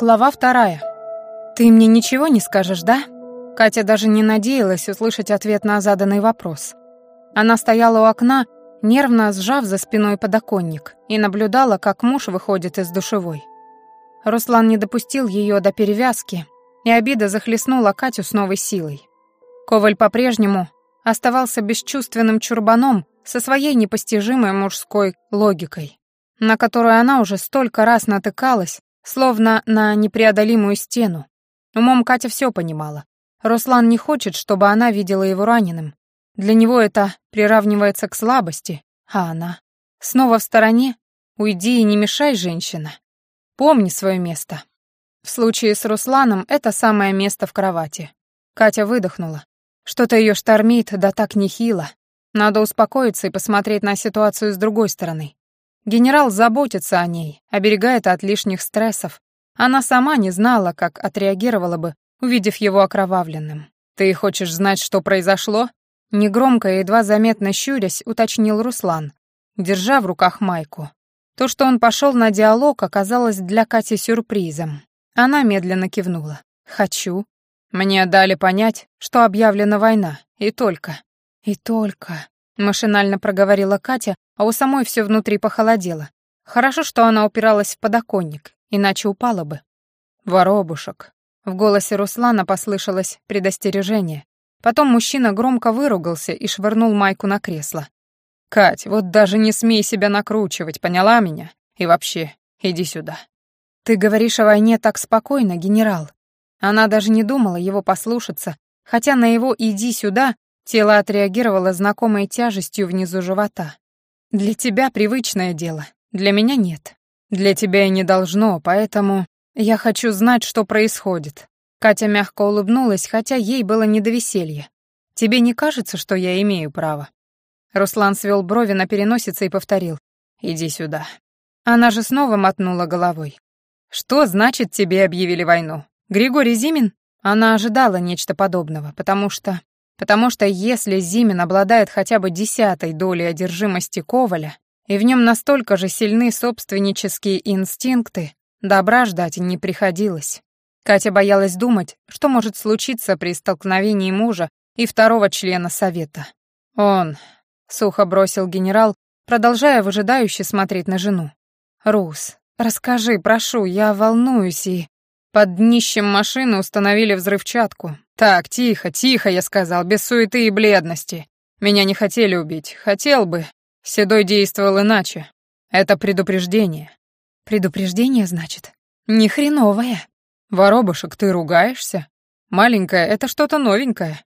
Глава вторая. «Ты мне ничего не скажешь, да?» Катя даже не надеялась услышать ответ на заданный вопрос. Она стояла у окна, нервно сжав за спиной подоконник, и наблюдала, как муж выходит из душевой. Руслан не допустил ее до перевязки, и обида захлестнула Катю с новой силой. Коваль по-прежнему оставался бесчувственным чурбаном со своей непостижимой мужской логикой, на которую она уже столько раз натыкалась, словно на непреодолимую стену. Умом Катя все понимала. Руслан не хочет, чтобы она видела его раненым. Для него это приравнивается к слабости, а она... Снова в стороне? Уйди и не мешай, женщина. Помни свое место. В случае с Русланом это самое место в кровати. Катя выдохнула. Что-то ее штормит, да так нехило. Надо успокоиться и посмотреть на ситуацию с другой стороны. Генерал заботится о ней, оберегает от лишних стрессов. Она сама не знала, как отреагировала бы, увидев его окровавленным. «Ты хочешь знать, что произошло?» Негромко и едва заметно щурясь, уточнил Руслан, держа в руках майку. То, что он пошел на диалог, оказалось для Кати сюрпризом. Она медленно кивнула. «Хочу». Мне дали понять, что объявлена война, и только. «И только», — машинально проговорила Катя, а у самой все внутри похолодело. Хорошо, что она упиралась в подоконник, иначе упала бы. «Воробушек». В голосе Руслана послышалось предостережение. Потом мужчина громко выругался и швырнул майку на кресло. «Кать, вот даже не смей себя накручивать, поняла меня? И вообще, иди сюда». «Ты говоришь о войне так спокойно, генерал». Она даже не думала его послушаться, хотя на его «иди сюда» тело отреагировало знакомой тяжестью внизу живота. «Для тебя привычное дело, для меня нет. Для тебя и не должно, поэтому я хочу знать, что происходит». Катя мягко улыбнулась, хотя ей было не до веселья. «Тебе не кажется, что я имею право?» Руслан свел брови на переносице и повторил. «Иди сюда». Она же снова мотнула головой. «Что значит, тебе объявили войну? Григорий Зимин?» Она ожидала нечто подобного, потому что... Потому что если Зимин обладает хотя бы десятой долей одержимости Коваля, и в нем настолько же сильны собственнические инстинкты, добра ждать не приходилось. Катя боялась думать, что может случиться при столкновении мужа и второго члена совета. «Он», — сухо бросил генерал, продолжая выжидающе смотреть на жену. «Рус, «Расскажи, прошу, я волнуюсь и...» Под днищем машины установили взрывчатку. «Так, тихо, тихо», — я сказал, без суеты и бледности. Меня не хотели убить. Хотел бы. Седой действовал иначе. Это предупреждение. Предупреждение, значит? Ни хреновое. Воробушек, ты ругаешься? Маленькая, это что-то новенькое.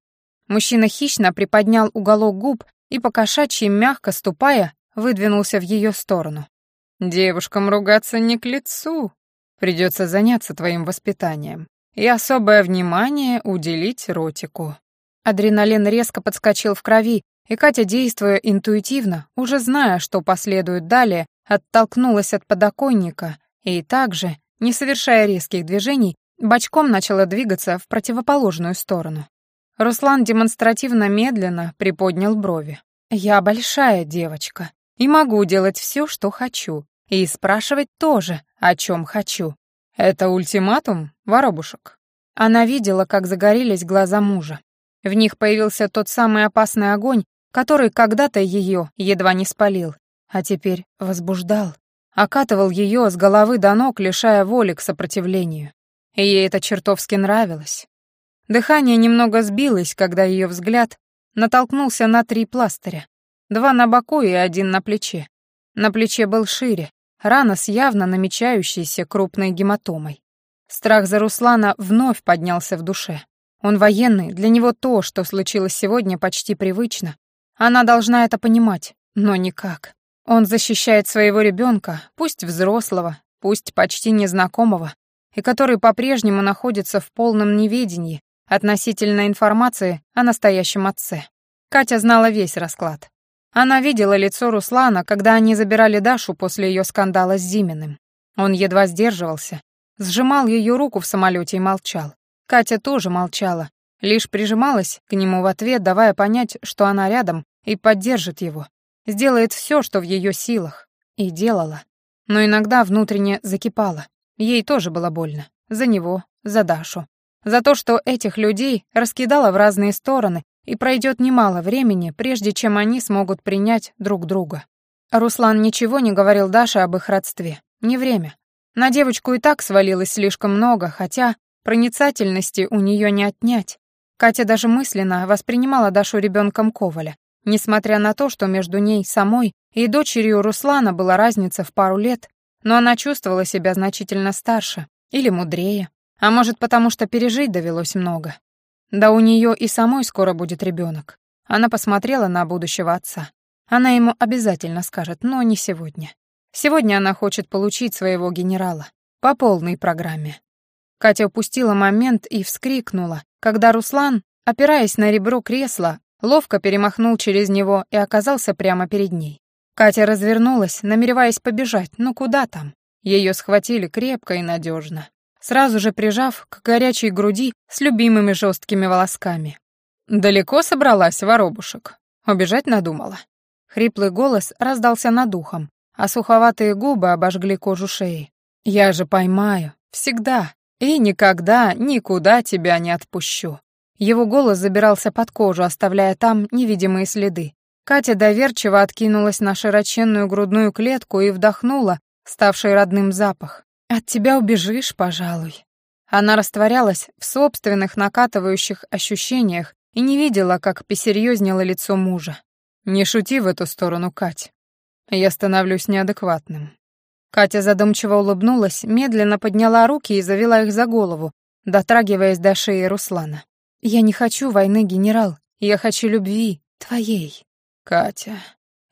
Мужчина хищно приподнял уголок губ и, покошачьи мягко ступая, выдвинулся в ее сторону. Девушкам ругаться не к лицу. Придется заняться твоим воспитанием. И особое внимание уделить ротику. Адреналин резко подскочил в крови, и Катя, действуя интуитивно, уже зная, что последует далее, оттолкнулась от подоконника и также, не совершая резких движений, бочком начала двигаться в противоположную сторону. Руслан демонстративно медленно приподнял брови. «Я большая девочка и могу делать все, что хочу. И спрашивать тоже, о чем хочу. Это ультиматум, воробушек? Она видела, как загорелись глаза мужа. В них появился тот самый опасный огонь, который когда-то ее едва не спалил, а теперь возбуждал, окатывал ее с головы до ног, лишая воли к сопротивлению. И ей это чертовски нравилось. Дыхание немного сбилось, когда ее взгляд натолкнулся на три пластыря. Два на боку и один на плече. На плече был шире, рана с явно намечающейся крупной гематомой. Страх за Руслана вновь поднялся в душе. Он военный, для него то, что случилось сегодня, почти привычно. Она должна это понимать, но никак. Он защищает своего ребенка, пусть взрослого, пусть почти незнакомого, и который по-прежнему находится в полном неведении относительно информации о настоящем отце. Катя знала весь расклад. Она видела лицо Руслана, когда они забирали Дашу после ее скандала с Зиминым. Он едва сдерживался, сжимал ее руку в самолете и молчал. Катя тоже молчала, лишь прижималась к нему в ответ, давая понять, что она рядом и поддержит его, сделает все, что в ее силах. И делала. Но иногда внутренне закипала. Ей тоже было больно. за него, за Дашу. За то, что этих людей раскидала в разные стороны, и пройдет немало времени, прежде чем они смогут принять друг друга. Руслан ничего не говорил Даше об их родстве. Не время. На девочку и так свалилось слишком много, хотя проницательности у нее не отнять. Катя даже мысленно воспринимала Дашу ребенком Коваля, несмотря на то, что между ней самой и дочерью Руслана была разница в пару лет, но она чувствовала себя значительно старше или мудрее, а может потому, что пережить довелось много. Да у нее и самой скоро будет ребенок. Она посмотрела на будущего отца. Она ему обязательно скажет, но не сегодня. Сегодня она хочет получить своего генерала. По полной программе. Катя упустила момент и вскрикнула, когда Руслан, опираясь на ребро кресла, ловко перемахнул через него и оказался прямо перед ней. Катя развернулась, намереваясь побежать, но куда там? Ее схватили крепко и надежно, сразу же прижав к горячей груди с любимыми жесткими волосками. «Далеко собралась, воробушек?» Убежать надумала. Хриплый голос раздался над ухом, а суховатые губы обожгли кожу шеи. «Я же поймаю. Всегда. И никогда, никуда тебя не отпущу». Его голос забирался под кожу, оставляя там невидимые следы. Катя доверчиво откинулась на широченную грудную клетку и вдохнула, ставший родным запах. «От тебя убежишь, пожалуй». Она растворялась в собственных накатывающих ощущениях и не видела, как посерьезнело лицо мужа. «Не шути в эту сторону, Кать. Я становлюсь неадекватным». Катя задумчиво улыбнулась, медленно подняла руки и завела их за голову, дотрагиваясь до шеи Руслана. «Я не хочу войны, генерал. Я хочу любви, твоей». «Катя...»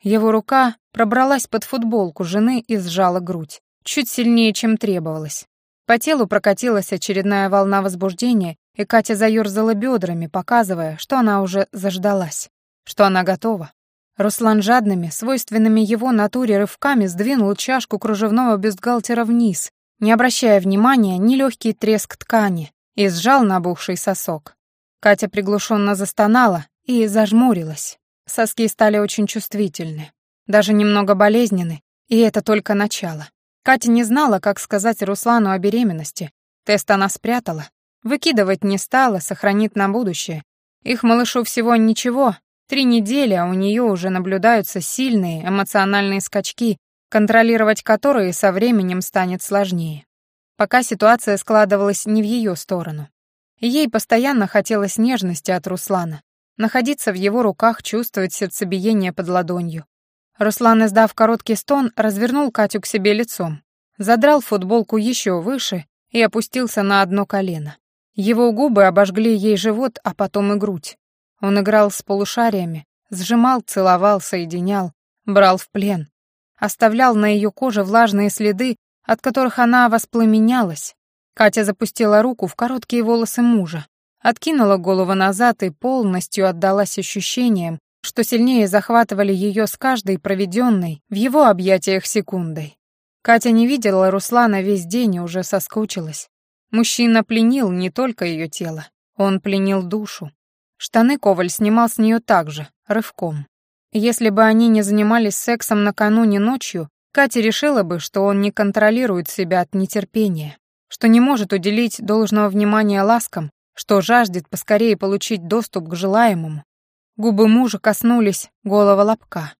Его рука пробралась под футболку жены и сжала грудь, чуть сильнее, чем требовалось. По телу прокатилась очередная волна возбуждения, и Катя заёрзала бедрами, показывая, что она уже заждалась, что она готова. Руслан жадными, свойственными его натуре рывками сдвинул чашку кружевного бюстгальтера вниз, не обращая внимания ни легкий треск ткани, и сжал набухший сосок. Катя приглушенно застонала и зажмурилась. Соски стали очень чувствительны, даже немного болезненны, и это только начало. Катя не знала, как сказать Руслану о беременности. Тест она спрятала, выкидывать не стала, сохранит на будущее. Их малышу всего ничего, Три недели, а у нее уже наблюдаются сильные эмоциональные скачки, контролировать которые со временем станет сложнее. Пока ситуация складывалась не в ее сторону. Ей постоянно хотелось нежности от Руслана, находиться в его руках, чувствовать сердцебиение под ладонью. Руслан, издав короткий стон, развернул Катю к себе лицом, задрал футболку еще выше и опустился на одно колено. Его губы обожгли ей живот, а потом и грудь. Он играл с полушариями, сжимал, целовал, соединял, брал в плен, оставлял на ее коже влажные следы, от которых она воспламенялась. Катя запустила руку в короткие волосы мужа, откинула голову назад и полностью отдалась ощущениям, что сильнее захватывали ее с каждой проведенной в его объятиях секундой. Катя не видела Руслана весь день и уже соскучилась. Мужчина пленил не только ее тело, он пленил душу. Штаны Коваль снимал с нее также, рывком. Если бы они не занимались сексом накануне ночью, Катя решила бы, что он не контролирует себя от нетерпения, что не может уделить должного внимания ласкам, что жаждет поскорее получить доступ к желаемому. Губы мужа коснулись голого лобка.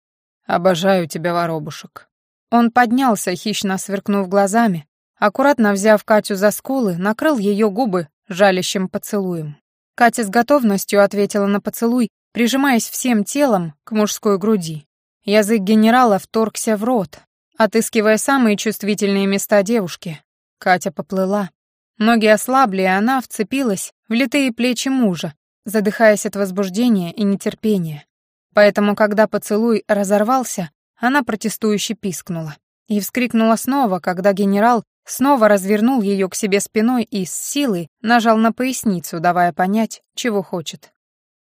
«Обожаю тебя, воробушек». Он поднялся, хищно сверкнув глазами, аккуратно взяв Катю за скулы, накрыл ее губы жалящим поцелуем. Катя с готовностью ответила на поцелуй, прижимаясь всем телом к мужской груди. Язык генерала вторгся в рот, отыскивая самые чувствительные места девушки. Катя поплыла. Ноги ослабли, и она вцепилась в литые плечи мужа, задыхаясь от возбуждения и нетерпения. Поэтому, когда поцелуй разорвался, она протестующе пискнула. И вскрикнула снова, когда генерал Снова развернул ее к себе спиной и с силой нажал на поясницу, давая понять, чего хочет.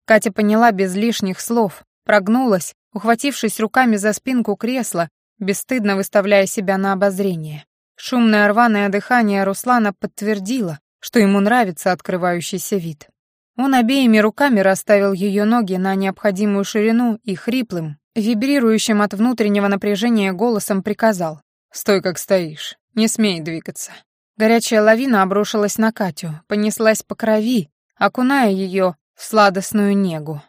Катя поняла без лишних слов, прогнулась, ухватившись руками за спинку кресла, бесстыдно выставляя себя на обозрение. Шумное рваное дыхание Руслана подтвердило, что ему нравится открывающийся вид. Он обеими руками расставил ее ноги на необходимую ширину и хриплым, вибрирующим от внутреннего напряжения голосом приказал «Стой, как стоишь. Не смей двигаться. Горячая лавина обрушилась на Катю, понеслась по крови, окуная ее в сладостную негу.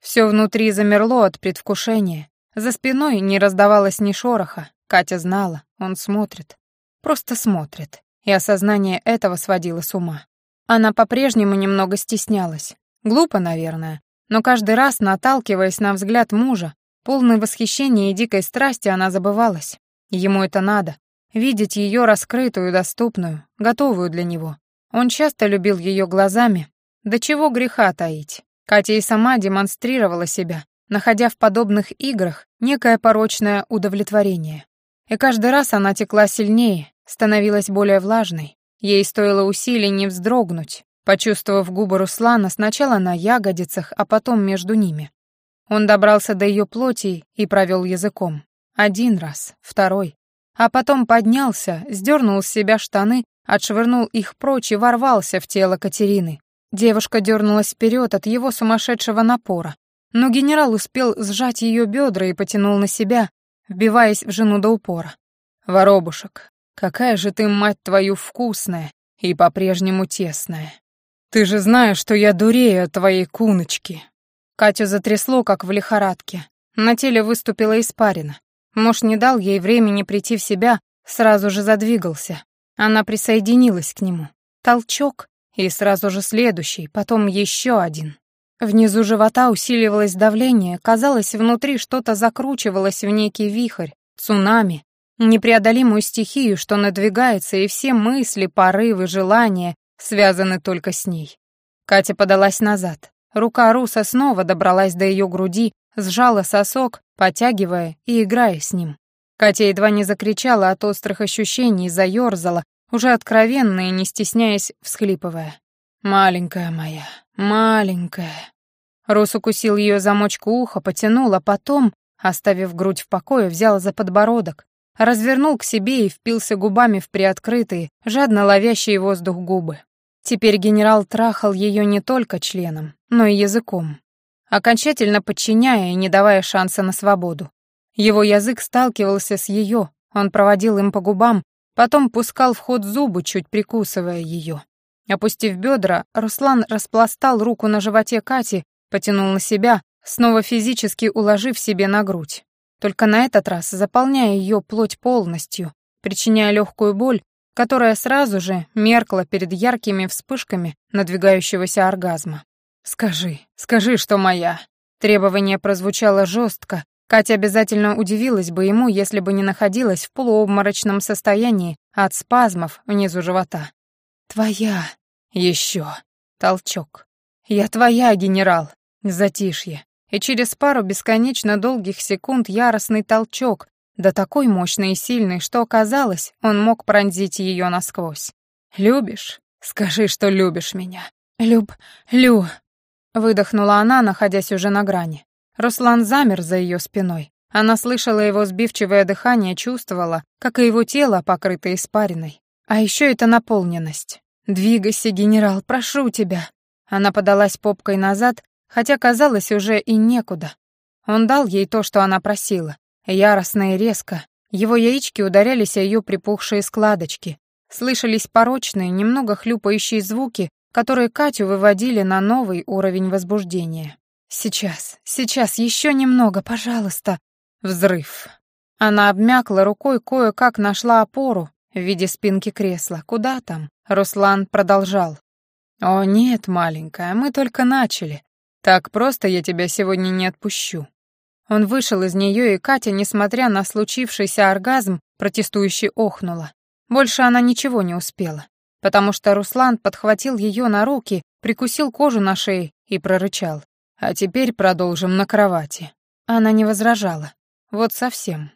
Все внутри замерло от предвкушения. За спиной не раздавалось ни шороха. Катя знала, он смотрит. Просто смотрит. И осознание этого сводило с ума. Она по-прежнему немного стеснялась. Глупо, наверное. Но каждый раз, наталкиваясь на взгляд мужа, полный восхищения и дикой страсти, она забывалась. Ему это надо. Видеть ее раскрытую, доступную, готовую для него. Он часто любил ее глазами. До чего греха таить. Катя и сама демонстрировала себя, находя в подобных играх некое порочное удовлетворение. И каждый раз она текла сильнее, становилась более влажной. Ей стоило усилий не вздрогнуть, почувствовав губы Руслана сначала на ягодицах, а потом между ними. Он добрался до ее плоти и провел языком. Один раз, второй. А потом поднялся, сдернул с себя штаны, отшвырнул их прочь и ворвался в тело Катерины. Девушка дернулась вперед от его сумасшедшего напора, но генерал успел сжать ее бедра и потянул на себя, вбиваясь в жену до упора. «Воробушек, какая же ты, мать твою, вкусная и по-прежнему тесная. Ты же знаешь, что я дурею от твоей куночки». Катю затрясло, как в лихорадке. На теле выступила испарина. Муж не дал ей времени прийти в себя, сразу же задвигался. Она присоединилась к нему. Толчок, и сразу же следующий, потом еще один. Внизу живота усиливалось давление, казалось, внутри что-то закручивалось в некий вихрь, цунами, непреодолимую стихию, что надвигается, и все мысли, порывы, желания связаны только с ней. Катя подалась назад. Рука Руса снова добралась до ее груди, сжала сосок, потягивая и играя с ним. Катя едва не закричала от острых ощущений, заёрзала, уже откровенно и не стесняясь, всхлипывая. «Маленькая моя, маленькая». Рус укусил ее замочку уха, потянул, а потом, оставив грудь в покое, взял за подбородок, развернул к себе и впился губами в приоткрытые, жадно ловящие воздух губы. Теперь генерал трахал ее не только членом, но и языком, окончательно подчиняя и не давая шанса на свободу. Его язык сталкивался с ее, он проводил им по губам, потом пускал в ход зубы, чуть прикусывая ее. Опустив бедра, Руслан распластал руку на животе Кати, потянул на себя, снова физически уложив себе на грудь. Только на этот раз заполняя ее плоть полностью, причиняя легкую боль, которая сразу же меркла перед яркими вспышками надвигающегося оргазма. «Скажи, скажи, что моя!» Требование прозвучало жестко. Катя обязательно удивилась бы ему, если бы не находилась в полуобморочном состоянии от спазмов внизу живота. «Твоя!» «Еще!» Толчок. «Я твоя, генерал!» Затишье. И через пару бесконечно долгих секунд яростный толчок, да такой мощный и сильный, что, казалось, он мог пронзить ее насквозь. «Любишь? Скажи, что любишь меня». «Люб... Лю...» Выдохнула она, находясь уже на грани. Руслан замер за ее спиной. Она слышала его сбивчивое дыхание, чувствовала, как и его тело покрыто испариной. А еще это наполненность. «Двигайся, генерал, прошу тебя». Она подалась попкой назад, хотя казалось уже и некуда. Он дал ей то, что она просила. Яростно и резко. Его яички ударялись о ее припухшие складочки. Слышались порочные, немного хлюпающие звуки, которые Катю выводили на новый уровень возбуждения. «Сейчас, сейчас, еще немного, пожалуйста». Взрыв. Она обмякла рукой, кое-как нашла опору, в виде спинки кресла. Куда там? Руслан продолжал. «О нет, маленькая, мы только начали. Так просто я тебя сегодня не отпущу». Он вышел из нее, и Катя, несмотря на случившийся оргазм, протестующе охнула. Больше она ничего не успела, потому что Руслан подхватил ее на руки, прикусил кожу на шее и прорычал. «А теперь продолжим на кровати». Она не возражала. Вот совсем.